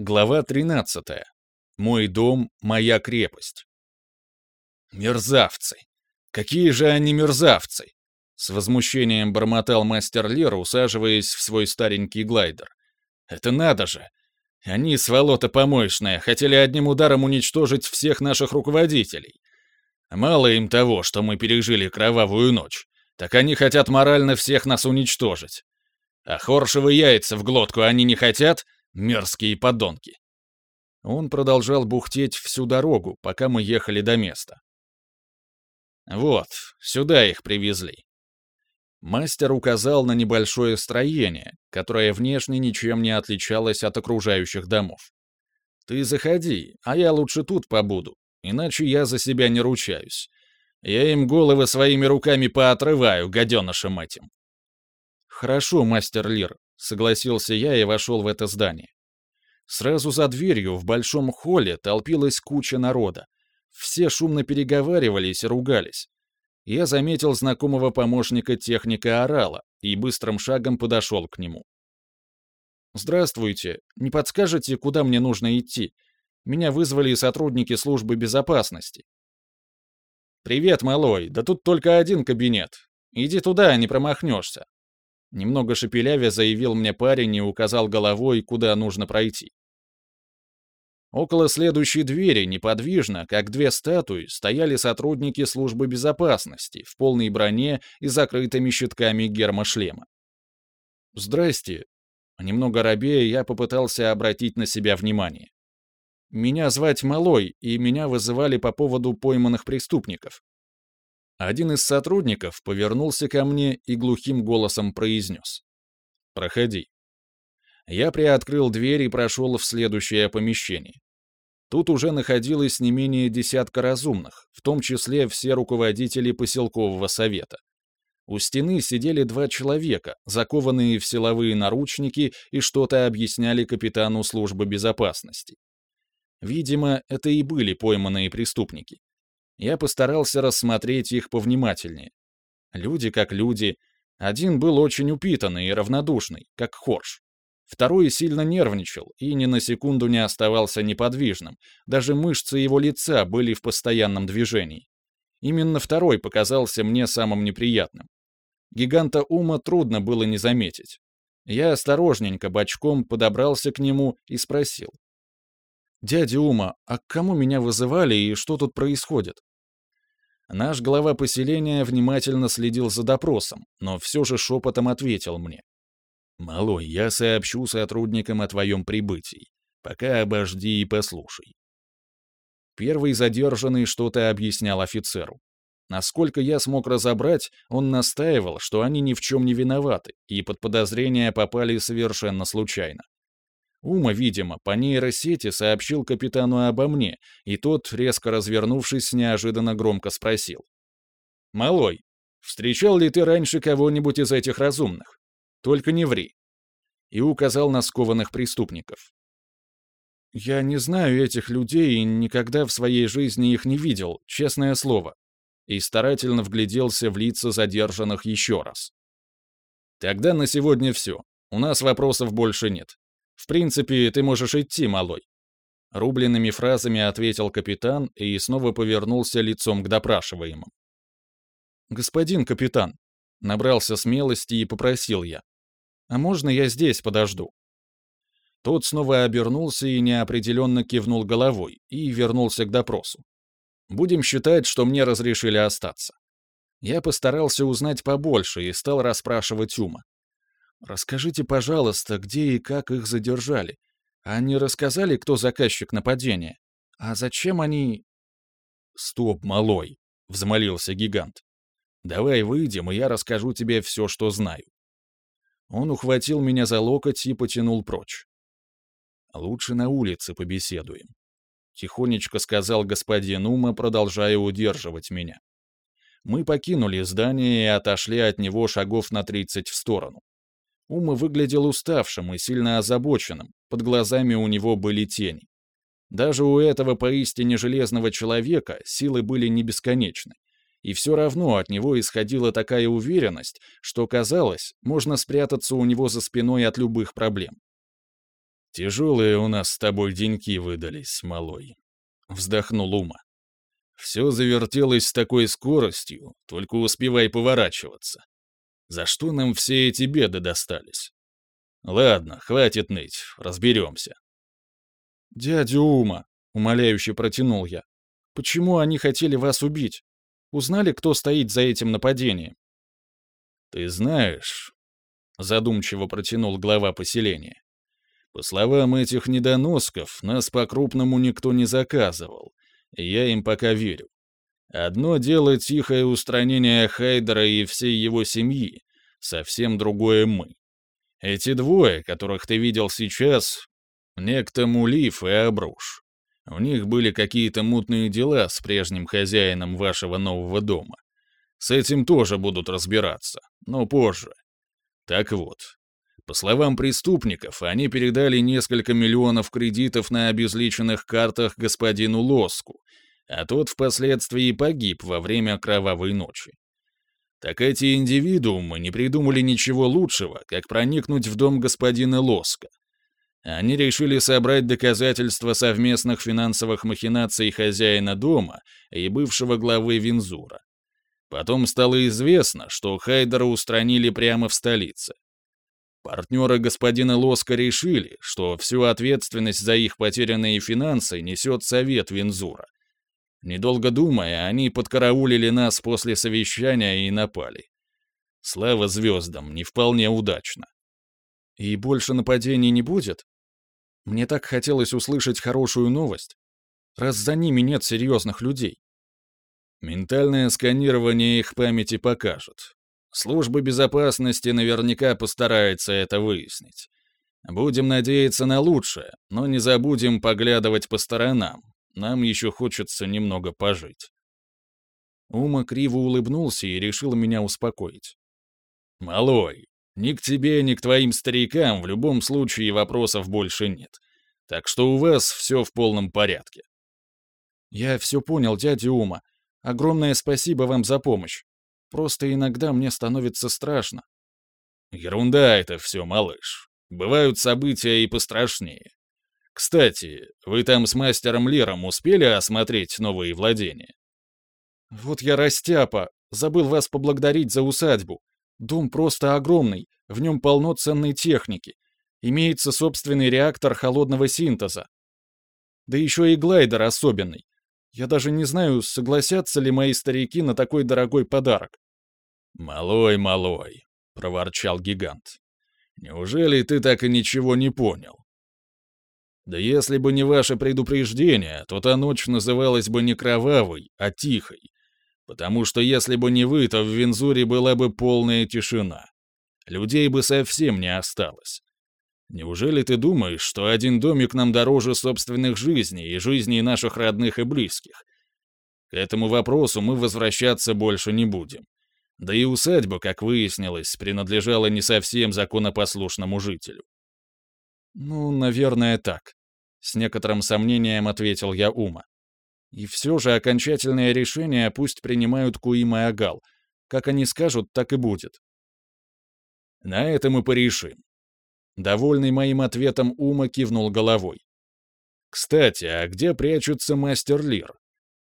Глава 13. Мой дом, моя крепость. Мерзавцы! Какие же они мерзавцы! С возмущением бормотал мастер Лер, усаживаясь в свой старенький глайдер. Это надо же! Они, сволота помоечная, хотели одним ударом уничтожить всех наших руководителей. Мало им того, что мы пережили кровавую ночь, так они хотят морально всех нас уничтожить. А хоршевы яйца в глотку они не хотят — Мерзкие подонки. Он продолжал бухтеть всю дорогу, пока мы ехали до места. Вот, сюда их привезли. Мастер указал на небольшое строение, которое внешне ничем не отличалось от окружающих домов. Ты заходи, а я лучше тут побуду, иначе я за себя не ручаюсь. Я им головы своими руками поотрываю, гаденышем этим. Хорошо, мастер Лир, Согласился я и вошел в это здание. Сразу за дверью в большом холле толпилась куча народа. Все шумно переговаривались и ругались. Я заметил знакомого помощника техника Орала и быстрым шагом подошел к нему. «Здравствуйте. Не подскажете, куда мне нужно идти? Меня вызвали сотрудники службы безопасности». «Привет, малой. Да тут только один кабинет. Иди туда, не промахнешься. Немного шепелявя заявил мне парень и указал головой, куда нужно пройти. Около следующей двери неподвижно, как две статуи, стояли сотрудники службы безопасности в полной броне и закрытыми щитками гермошлема. «Здрасте». Немного робея я попытался обратить на себя внимание. «Меня звать Малой, и меня вызывали по поводу пойманных преступников. Один из сотрудников повернулся ко мне и глухим голосом произнес. «Проходи». Я приоткрыл дверь и прошел в следующее помещение. Тут уже находилось не менее десятка разумных, в том числе все руководители поселкового совета. У стены сидели два человека, закованные в силовые наручники и что-то объясняли капитану службы безопасности. Видимо, это и были пойманные преступники. Я постарался рассмотреть их повнимательнее. Люди как люди. Один был очень упитанный и равнодушный, как Хорш. Второй сильно нервничал и ни на секунду не оставался неподвижным, даже мышцы его лица были в постоянном движении. Именно второй показался мне самым неприятным. Гиганта ума трудно было не заметить. Я осторожненько бочком подобрался к нему и спросил. «Дядя Ума, а к кому меня вызывали и что тут происходит?» Наш глава поселения внимательно следил за допросом, но все же шепотом ответил мне. «Малой, я сообщу сотрудникам о твоем прибытии. Пока обожди и послушай». Первый задержанный что-то объяснял офицеру. Насколько я смог разобрать, он настаивал, что они ни в чем не виноваты и под подозрение попали совершенно случайно. Ума, видимо, по нейросети сообщил капитану обо мне, и тот, резко развернувшись, неожиданно громко спросил. «Малой, встречал ли ты раньше кого-нибудь из этих разумных? Только не ври». И указал на скованных преступников. «Я не знаю этих людей и никогда в своей жизни их не видел, честное слово», и старательно вгляделся в лица задержанных еще раз. «Тогда на сегодня все. У нас вопросов больше нет. В принципе, ты можешь идти, малой. Рубленными фразами ответил капитан и снова повернулся лицом к допрашиваемым. «Господин капитан», — набрался смелости и попросил я, «а можно я здесь подожду?» Тот снова обернулся и неопределенно кивнул головой и вернулся к допросу. «Будем считать, что мне разрешили остаться». Я постарался узнать побольше и стал расспрашивать Ума. Расскажите, пожалуйста, где и как их задержали. Они рассказали, кто заказчик нападения? А зачем они...» «Стоп, малой!» — взмолился гигант. «Давай выйдем, и я расскажу тебе все, что знаю». Он ухватил меня за локоть и потянул прочь. «Лучше на улице побеседуем», — тихонечко сказал господин Ума, продолжая удерживать меня. Мы покинули здание и отошли от него шагов на тридцать в сторону. Ума выглядел уставшим и сильно озабоченным, под глазами у него были тени. Даже у этого поистине железного человека силы были не бесконечны. И все равно от него исходила такая уверенность, что казалось, можно спрятаться у него за спиной от любых проблем. Тяжелые у нас с тобой деньки выдались, малой. Вздохнул Ума. Все завертелось с такой скоростью, только успевай поворачиваться. За что нам все эти беды достались? Ладно, хватит ныть, разберемся. Дядя Ума, умоляюще протянул я, почему они хотели вас убить? Узнали, кто стоит за этим нападением? Ты знаешь, задумчиво протянул глава поселения. По словам этих недоносков, нас по-крупному никто не заказывал, и я им пока верю. Одно дело тихое устранение Хайдера и всей его семьи, совсем другое мы. Эти двое, которых ты видел сейчас, некто Мулиф и Обруш. У них были какие-то мутные дела с прежним хозяином вашего нового дома. С этим тоже будут разбираться, но позже. Так вот, по словам преступников, они передали несколько миллионов кредитов на обезличенных картах господину Лоску, а тот впоследствии погиб во время кровавой ночи. Так эти индивидуумы не придумали ничего лучшего, как проникнуть в дом господина Лоска. Они решили собрать доказательства совместных финансовых махинаций хозяина дома и бывшего главы Винзура. Потом стало известно, что Хайдера устранили прямо в столице. Партнеры господина Лоска решили, что всю ответственность за их потерянные финансы несет совет Винзура. Недолго думая, они подкараулили нас после совещания и напали. Слава звездам, не вполне удачно. И больше нападений не будет? Мне так хотелось услышать хорошую новость. Раз за ними нет серьезных людей. Ментальное сканирование их памяти покажет. Служба безопасности наверняка постарается это выяснить. Будем надеяться на лучшее, но не забудем поглядывать по сторонам. Нам еще хочется немного пожить. Ума криво улыбнулся и решил меня успокоить. «Малой, ни к тебе, ни к твоим старикам в любом случае вопросов больше нет. Так что у вас все в полном порядке». «Я все понял, дядя Ума. Огромное спасибо вам за помощь. Просто иногда мне становится страшно. Ерунда это все, малыш. Бывают события и пострашнее. Кстати, вы там с мастером Лером успели осмотреть новые владения? Вот я растяпа, забыл вас поблагодарить за усадьбу. Дом просто огромный, в нем полно ценной техники. Имеется собственный реактор холодного синтеза. Да еще и глайдер особенный. Я даже не знаю, согласятся ли мои старики на такой дорогой подарок. «Малой, малой», — проворчал гигант. «Неужели ты так и ничего не понял?» «Да если бы не ваше предупреждение, то та ночь называлась бы не кровавой, а тихой. Потому что если бы не вы, то в Вензуре была бы полная тишина. Людей бы совсем не осталось. Неужели ты думаешь, что один домик нам дороже собственных жизней и жизней наших родных и близких? К этому вопросу мы возвращаться больше не будем. Да и усадьба, как выяснилось, принадлежала не совсем законопослушному жителю. «Ну, наверное, так», — с некоторым сомнением ответил я Ума. «И все же окончательное решение пусть принимают Куим и Агал. Как они скажут, так и будет». «На этом и порешим. Довольный моим ответом Ума кивнул головой. «Кстати, а где прячется мастер Лир?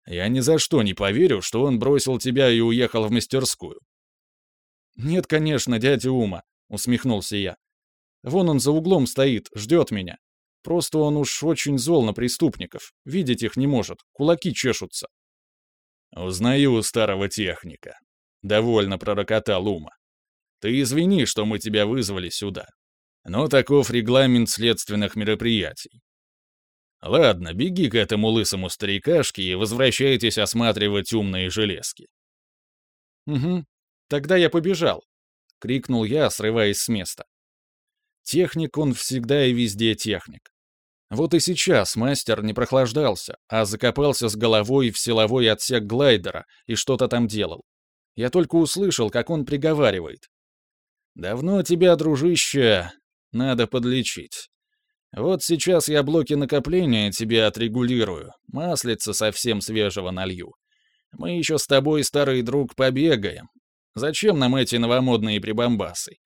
Я ни за что не поверю, что он бросил тебя и уехал в мастерскую». «Нет, конечно, дядя Ума», — усмехнулся я. «Вон он за углом стоит, ждет меня. Просто он уж очень зол на преступников, видеть их не может, кулаки чешутся». «Узнаю старого техника», — довольно пророкотал Ума. «Ты извини, что мы тебя вызвали сюда. Но таков регламент следственных мероприятий. Ладно, беги к этому лысому старикашке и возвращайтесь осматривать умные железки. Угу, тогда я побежал, крикнул я, срываясь с места. Техник он всегда и везде техник. Вот и сейчас мастер не прохлаждался, а закопался с головой в силовой отсек глайдера и что-то там делал. Я только услышал, как он приговаривает. «Давно тебя, дружище, надо подлечить. Вот сейчас я блоки накопления тебе отрегулирую, маслица совсем свежего налью. Мы еще с тобой, старый друг, побегаем. Зачем нам эти новомодные прибамбасы?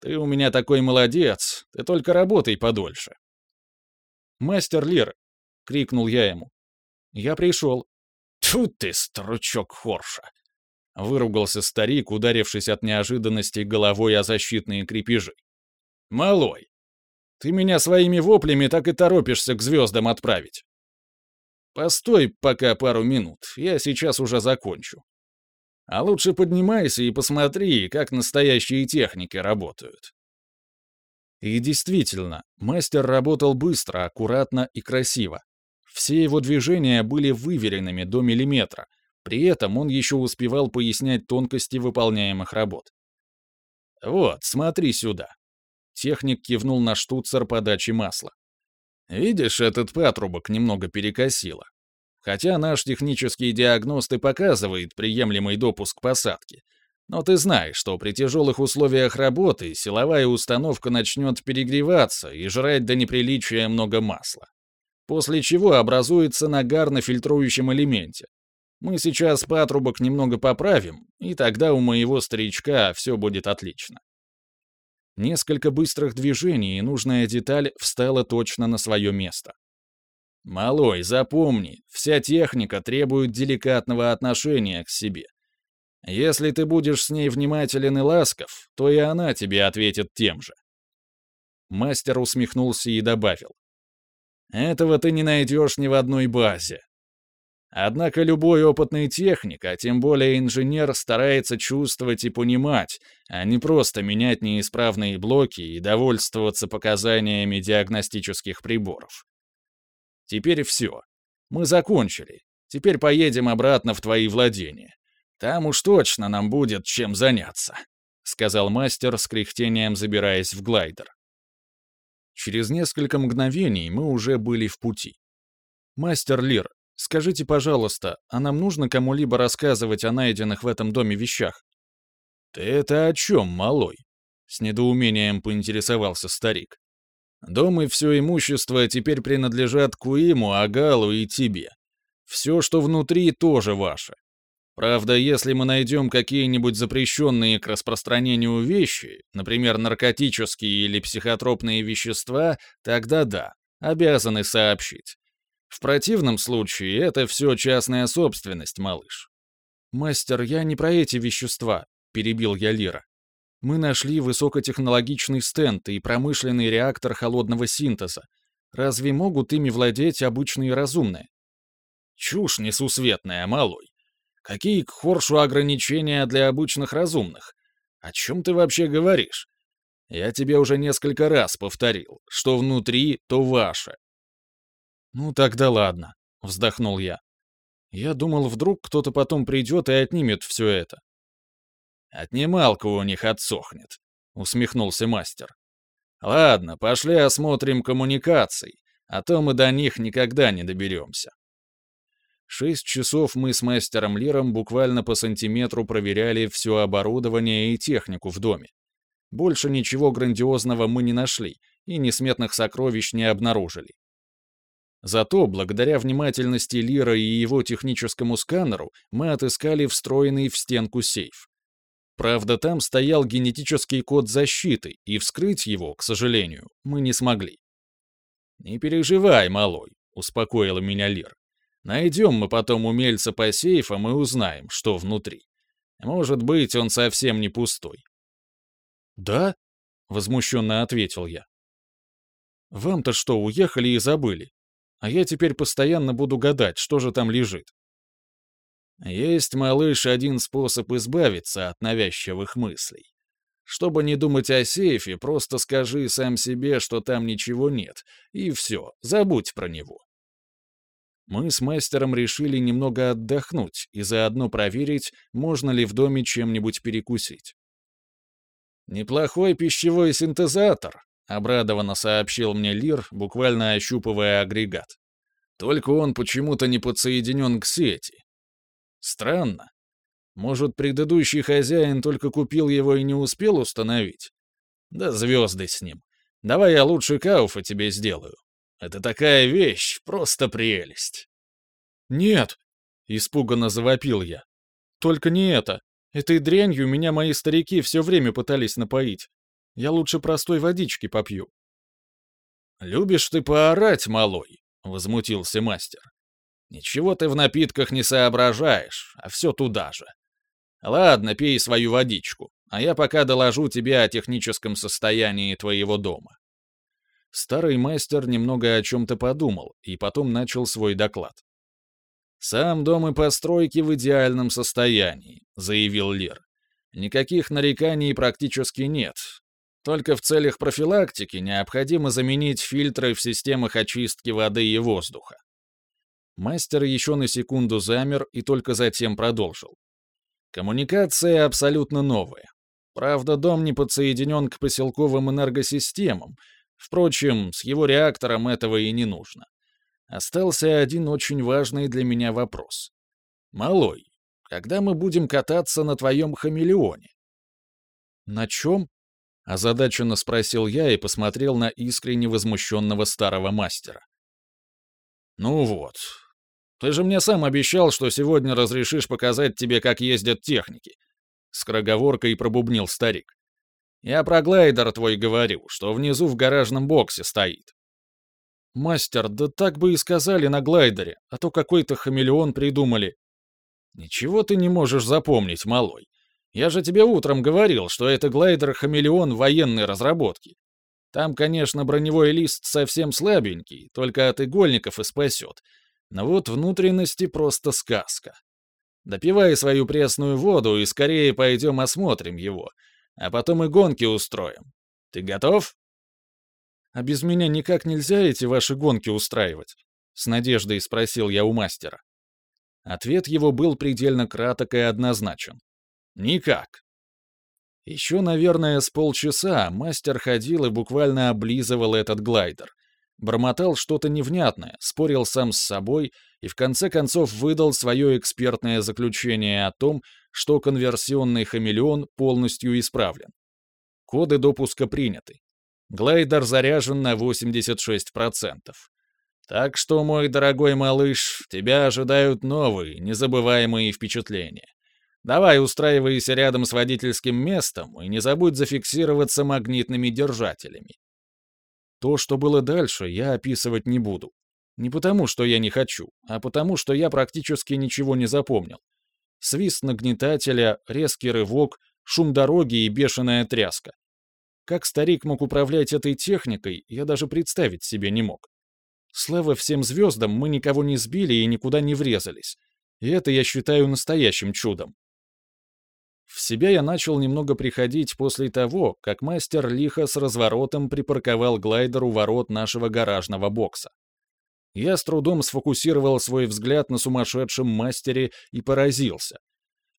Ты у меня такой молодец, ты только работай подольше. «Мастер Лир!» — крикнул я ему. «Я пришел». «Тьфу ты, стручок Хорша!» — выругался старик, ударившись от неожиданности головой о защитные крепежи. «Малой, ты меня своими воплями так и торопишься к звездам отправить. Постой пока пару минут, я сейчас уже закончу. А лучше поднимайся и посмотри, как настоящие техники работают. И действительно, мастер работал быстро, аккуратно и красиво. Все его движения были выверенными до миллиметра, при этом он еще успевал пояснять тонкости выполняемых работ. «Вот, смотри сюда». Техник кивнул на штуцер подачи масла. «Видишь, этот патрубок немного перекосило. Хотя наш технический диагност и показывает приемлемый допуск посадки. Но ты знаешь, что при тяжелых условиях работы силовая установка начнет перегреваться и жрать до неприличия много масла. После чего образуется нагар на фильтрующем элементе. Мы сейчас патрубок немного поправим, и тогда у моего старичка все будет отлично. Несколько быстрых движений, и нужная деталь встала точно на свое место. «Малой, запомни, вся техника требует деликатного отношения к себе. Если ты будешь с ней внимателен и ласков, то и она тебе ответит тем же». Мастер усмехнулся и добавил. «Этого ты не найдешь ни в одной базе. Однако любой опытный техник, а тем более инженер, старается чувствовать и понимать, а не просто менять неисправные блоки и довольствоваться показаниями диагностических приборов. Теперь все. Мы закончили. Теперь поедем обратно в твои владения. Там уж точно нам будет чем заняться», — сказал мастер с кряхтением, забираясь в глайдер. Через несколько мгновений мы уже были в пути. «Мастер Лир, скажите, пожалуйста, а нам нужно кому-либо рассказывать о найденных в этом доме вещах?» «Ты это о чем, малой?» — с недоумением поинтересовался старик. Дом и все имущество теперь принадлежат Куиму, Агалу и тебе. Все, что внутри, тоже ваше. Правда, если мы найдем какие-нибудь запрещенные к распространению вещи, например, наркотические или психотропные вещества, тогда да, обязаны сообщить. В противном случае это все частная собственность, малыш. «Мастер, я не про эти вещества», — перебил я Лира. Мы нашли высокотехнологичный стенд и промышленный реактор холодного синтеза. Разве могут ими владеть обычные разумные? Чушь несусветная, малой. Какие к Хоршу ограничения для обычных разумных? О чем ты вообще говоришь? Я тебе уже несколько раз повторил, что внутри, то ваше. Ну тогда ладно, вздохнул я. Я думал, вдруг кто-то потом придет и отнимет все это. Отнималка у них отсохнет», — усмехнулся мастер. «Ладно, пошли осмотрим коммуникаций, а то мы до них никогда не доберемся». Шесть часов мы с мастером Лиром буквально по сантиметру проверяли все оборудование и технику в доме. Больше ничего грандиозного мы не нашли и несметных сокровищ не обнаружили. Зато, благодаря внимательности Лира и его техническому сканеру, мы отыскали встроенный в стенку сейф. Правда, там стоял генетический код защиты, и вскрыть его, к сожалению, мы не смогли. «Не переживай, малой», — успокоила меня Лир. «Найдем мы потом умельца по сейфам и узнаем, что внутри. Может быть, он совсем не пустой». «Да?» — возмущенно ответил я. «Вам-то что, уехали и забыли? А я теперь постоянно буду гадать, что же там лежит». Есть, малыш, один способ избавиться от навязчивых мыслей. Чтобы не думать о сейфе, просто скажи сам себе, что там ничего нет, и все, забудь про него. Мы с мастером решили немного отдохнуть и заодно проверить, можно ли в доме чем-нибудь перекусить. «Неплохой пищевой синтезатор», — обрадованно сообщил мне Лир, буквально ощупывая агрегат. «Только он почему-то не подсоединен к сети. Странно. Может, предыдущий хозяин только купил его и не успел установить? Да звезды с ним. Давай я лучше кауфа тебе сделаю. Это такая вещь, просто прелесть. Нет, испуганно завопил я. Только не это. Этой дрянью меня мои старики все время пытались напоить. Я лучше простой водички попью. «Любишь ты поорать, малой?» — возмутился мастер. «Ничего ты в напитках не соображаешь, а все туда же. Ладно, пей свою водичку, а я пока доложу тебе о техническом состоянии твоего дома». Старый мастер немного о чем-то подумал и потом начал свой доклад. «Сам дом и постройки в идеальном состоянии», — заявил Лир. «Никаких нареканий практически нет, только в целях профилактики необходимо заменить фильтры в системах очистки воды и воздуха. Мастер еще на секунду замер и только затем продолжил. Коммуникация абсолютно новая. Правда, дом не подсоединен к поселковым энергосистемам. Впрочем, с его реактором этого и не нужно. Остался один очень важный для меня вопрос. «Малой, когда мы будем кататься на твоем хамелеоне?» «На чем?» Озадаченно спросил я и посмотрел на искренне возмущенного старого мастера. «Ну вот. Ты же мне сам обещал, что сегодня разрешишь показать тебе, как ездят техники». Скороговоркой пробубнил старик. «Я про глайдер твой говорю, что внизу в гаражном боксе стоит». «Мастер, да так бы и сказали на глайдере, а то какой-то хамелеон придумали». «Ничего ты не можешь запомнить, малой. Я же тебе утром говорил, что это глайдер-хамелеон военной разработки. Там, конечно, броневой лист совсем слабенький, только от игольников и спасет. Но вот внутренности просто сказка. Допивай свою пресную воду и скорее пойдем осмотрим его, а потом и гонки устроим. Ты готов? А без меня никак нельзя эти ваши гонки устраивать? С надеждой спросил я у мастера. Ответ его был предельно краток и однозначен. Никак. Еще, наверное, с полчаса мастер ходил и буквально облизывал этот глайдер. Бормотал что-то невнятное, спорил сам с собой и в конце концов выдал свое экспертное заключение о том, что конверсионный хамелеон полностью исправлен. Коды допуска приняты. Глайдер заряжен на 86%. Так что, мой дорогой малыш, тебя ожидают новые, незабываемые впечатления. Давай устраивайся рядом с водительским местом и не забудь зафиксироваться магнитными держателями. То, что было дальше, я описывать не буду. Не потому, что я не хочу, а потому, что я практически ничего не запомнил. Свист нагнетателя, резкий рывок, шум дороги и бешеная тряска. Как старик мог управлять этой техникой, я даже представить себе не мог. Слава всем звездам, мы никого не сбили и никуда не врезались. И это я считаю настоящим чудом. В себя я начал немного приходить после того, как мастер лихо с разворотом припарковал глайдер у ворот нашего гаражного бокса. Я с трудом сфокусировал свой взгляд на сумасшедшем мастере и поразился.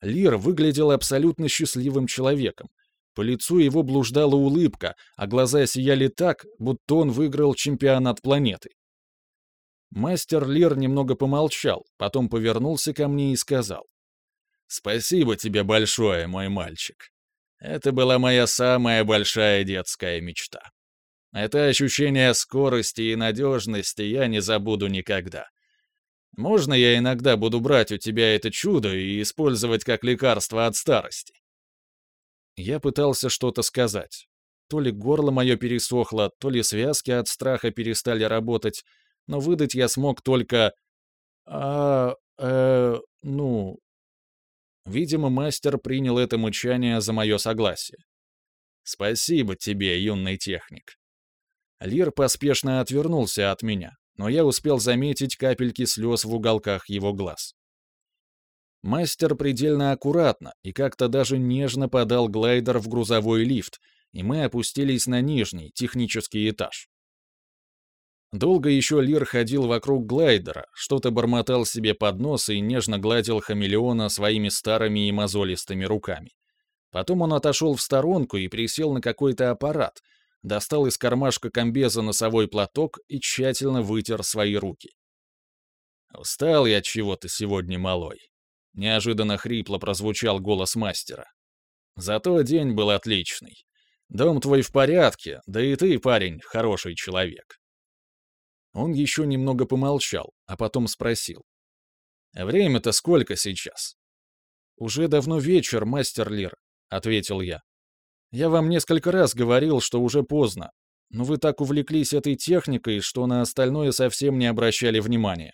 Лир выглядел абсолютно счастливым человеком. По лицу его блуждала улыбка, а глаза сияли так, будто он выиграл чемпионат планеты. Мастер Лир немного помолчал, потом повернулся ко мне и сказал. Спасибо тебе большое, мой мальчик. Это была моя самая большая детская мечта. Это ощущение скорости и надежности я не забуду никогда. Можно я иногда буду брать у тебя это чудо и использовать как лекарство от старости?» Я пытался что-то сказать. То ли горло мое пересохло, то ли связки от страха перестали работать, но выдать я смог только... «А... э... ну... Видимо, мастер принял это мучание за мое согласие. «Спасибо тебе, юный техник». Лир поспешно отвернулся от меня, но я успел заметить капельки слез в уголках его глаз. Мастер предельно аккуратно и как-то даже нежно подал глайдер в грузовой лифт, и мы опустились на нижний, технический этаж. Долго еще Лир ходил вокруг глайдера, что-то бормотал себе под нос и нежно гладил хамелеона своими старыми и мозолистыми руками. Потом он отошел в сторонку и присел на какой-то аппарат, достал из кармашка комбеза носовой платок и тщательно вытер свои руки. «Устал я чего-то сегодня, малой», — неожиданно хрипло прозвучал голос мастера. «Зато день был отличный. Дом твой в порядке, да и ты, парень, хороший человек». Он еще немного помолчал, а потом спросил. «Время-то сколько сейчас?» «Уже давно вечер, мастер Лир», — ответил я. «Я вам несколько раз говорил, что уже поздно. но вы так увлеклись этой техникой, что на остальное совсем не обращали внимания».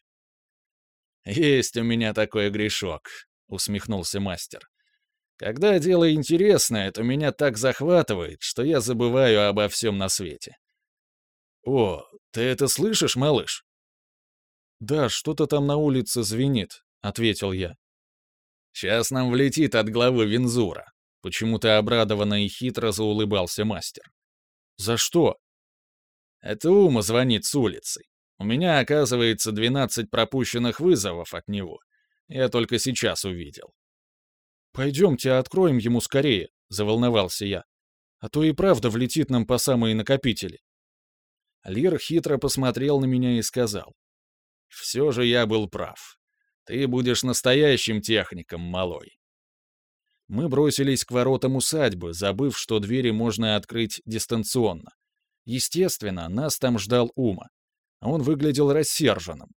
«Есть у меня такой грешок», — усмехнулся мастер. «Когда дело интересное, то меня так захватывает, что я забываю обо всем на свете». «О, ты это слышишь, малыш?» «Да, что-то там на улице звенит», — ответил я. «Сейчас нам влетит от главы Вензура», — почему-то обрадованно и хитро заулыбался мастер. «За что?» «Это Ума звонит с улицы. У меня, оказывается, 12 пропущенных вызовов от него. Я только сейчас увидел». «Пойдемте откроем ему скорее», — заволновался я. «А то и правда влетит нам по самые накопители». Лир хитро посмотрел на меня и сказал. «Все же я был прав. Ты будешь настоящим техником, малой». Мы бросились к воротам усадьбы, забыв, что двери можно открыть дистанционно. Естественно, нас там ждал Ума. Он выглядел рассерженным.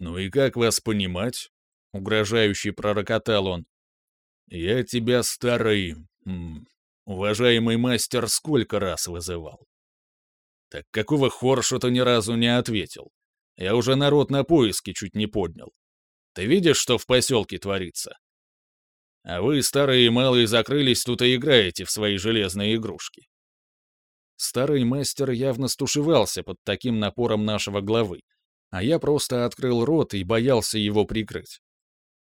«Ну и как вас понимать?» — угрожающе пророкотал он. «Я тебя, старый, уважаемый мастер, сколько раз вызывал?» «Так какого хорша-то ни разу не ответил? Я уже народ на поиски чуть не поднял. Ты видишь, что в поселке творится? А вы, старые и малые, закрылись тут и играете в свои железные игрушки. Старый мастер явно стушевался под таким напором нашего главы, а я просто открыл рот и боялся его прикрыть.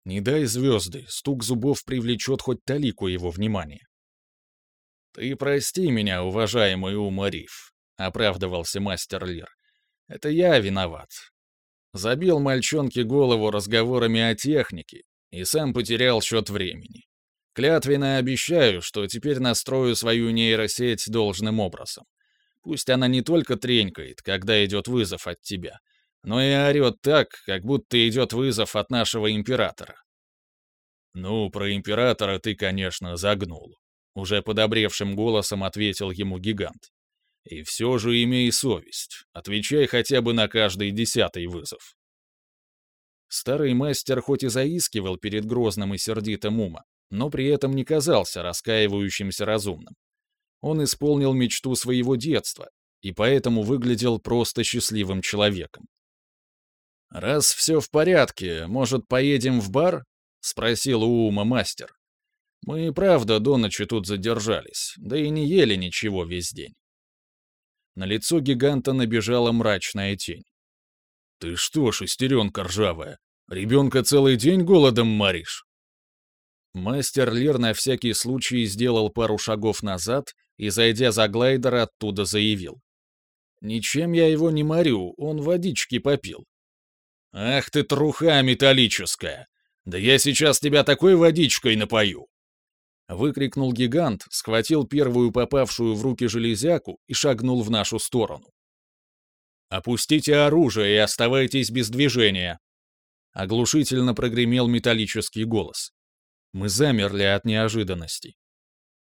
Не дай звезды, стук зубов привлечет хоть талику его внимания. «Ты прости меня, уважаемый Умариф», — оправдывался мастер Лир. «Это я виноват. Забил мальчонке голову разговорами о технике и сам потерял счет времени. Клятвенно обещаю, что теперь настрою свою нейросеть должным образом. Пусть она не только тренькает, когда идет вызов от тебя, но и орет так, как будто идет вызов от нашего императора. «Ну, про императора ты, конечно, загнул», — уже подобревшим голосом ответил ему гигант. «И все же имей совесть, отвечай хотя бы на каждый десятый вызов». Старый мастер хоть и заискивал перед грозным и сердитым ума, но при этом не казался раскаивающимся разумным. Он исполнил мечту своего детства и поэтому выглядел просто счастливым человеком. «Раз все в порядке, может, поедем в бар?» — спросил у Ума мастер. «Мы и правда до ночи тут задержались, да и не ели ничего весь день». На лицо гиганта набежала мрачная тень. «Ты что, шестеренка ржавая, ребенка целый день голодом моришь?» Мастер Лир на всякий случай сделал пару шагов назад и, зайдя за глайдер, оттуда заявил. «Ничем я его не морю, он водички попил». «Ах ты, труха металлическая! Да я сейчас тебя такой водичкой напою!» Выкрикнул гигант, схватил первую попавшую в руки железяку и шагнул в нашу сторону. «Опустите оружие и оставайтесь без движения!» Оглушительно прогремел металлический голос. Мы замерли от неожиданности.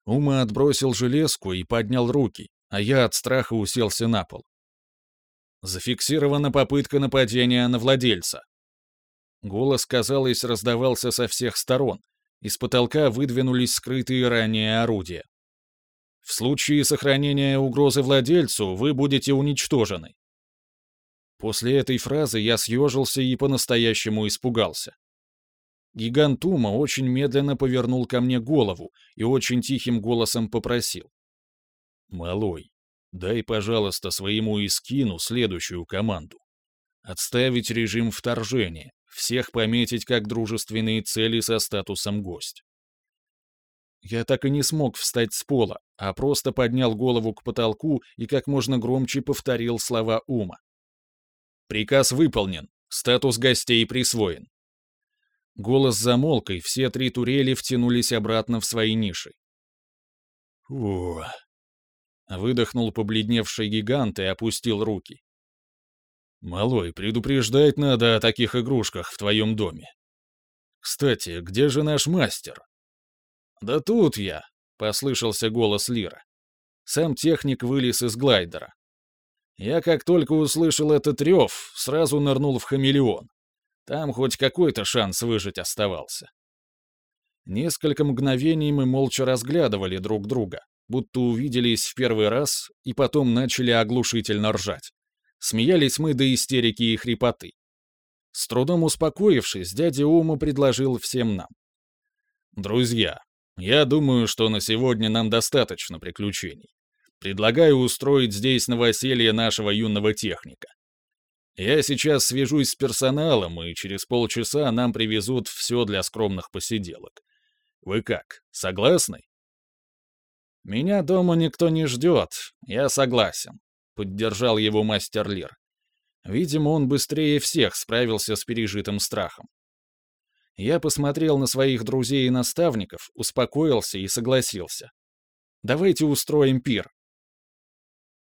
Ума отбросил железку и поднял руки, а я от страха уселся на пол. Зафиксирована попытка нападения на владельца. Голос, казалось, раздавался со всех сторон. Из потолка выдвинулись скрытые ранее орудия. В случае сохранения угрозы владельцу вы будете уничтожены. После этой фразы я съежился и по-настоящему испугался. Гигант Ума очень медленно повернул ко мне голову и очень тихим голосом попросил. «Малой, дай, пожалуйста, своему Искину следующую команду. Отставить режим вторжения, всех пометить как дружественные цели со статусом гость». Я так и не смог встать с пола, а просто поднял голову к потолку и как можно громче повторил слова Ума. «Приказ выполнен, статус гостей присвоен. Голос замолк, и все три турели втянулись обратно в свои ниши. «Фу!» Выдохнул побледневший гигант и опустил руки. «Малой, предупреждать надо о таких игрушках в твоем доме. Кстати, где же наш мастер?» «Да тут я», — послышался голос Лира. Сам техник вылез из глайдера. Я как только услышал этот рев, сразу нырнул в хамелеон. Там хоть какой-то шанс выжить оставался. Несколько мгновений мы молча разглядывали друг друга, будто увиделись в первый раз и потом начали оглушительно ржать. Смеялись мы до истерики и хрипоты. С трудом успокоившись, дядя Ума предложил всем нам. «Друзья, я думаю, что на сегодня нам достаточно приключений. Предлагаю устроить здесь новоселье нашего юного техника. Я сейчас свяжусь с персоналом, и через полчаса нам привезут все для скромных посиделок. Вы как, согласны? Меня дома никто не ждет, я согласен, поддержал его мастер Лир. Видимо, он быстрее всех справился с пережитым страхом. Я посмотрел на своих друзей и наставников, успокоился и согласился. Давайте устроим пир.